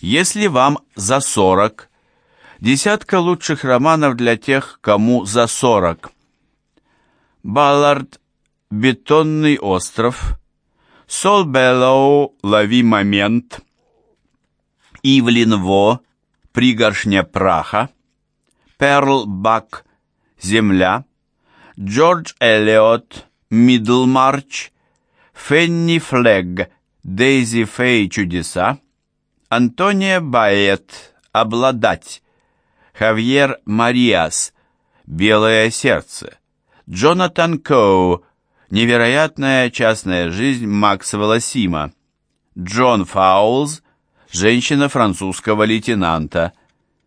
Если вам за 40, десятка лучших романов для тех, кому за 40. Баллард «Бетонный остров», Сол Беллоу «Лови момент», Ивлин Во «Пригоршня праха», Перл Бак «Земля», Джордж Эллиот «Мидлмарч», Фенни Флегг «Дейзи Фей чудеса», Антония Байет «Обладать», Хавьер Мариас «Белое сердце», Джонатан Коу «Невероятная частная жизнь Максвелла Сима», Джон Фаулз «Женщина французского лейтенанта»,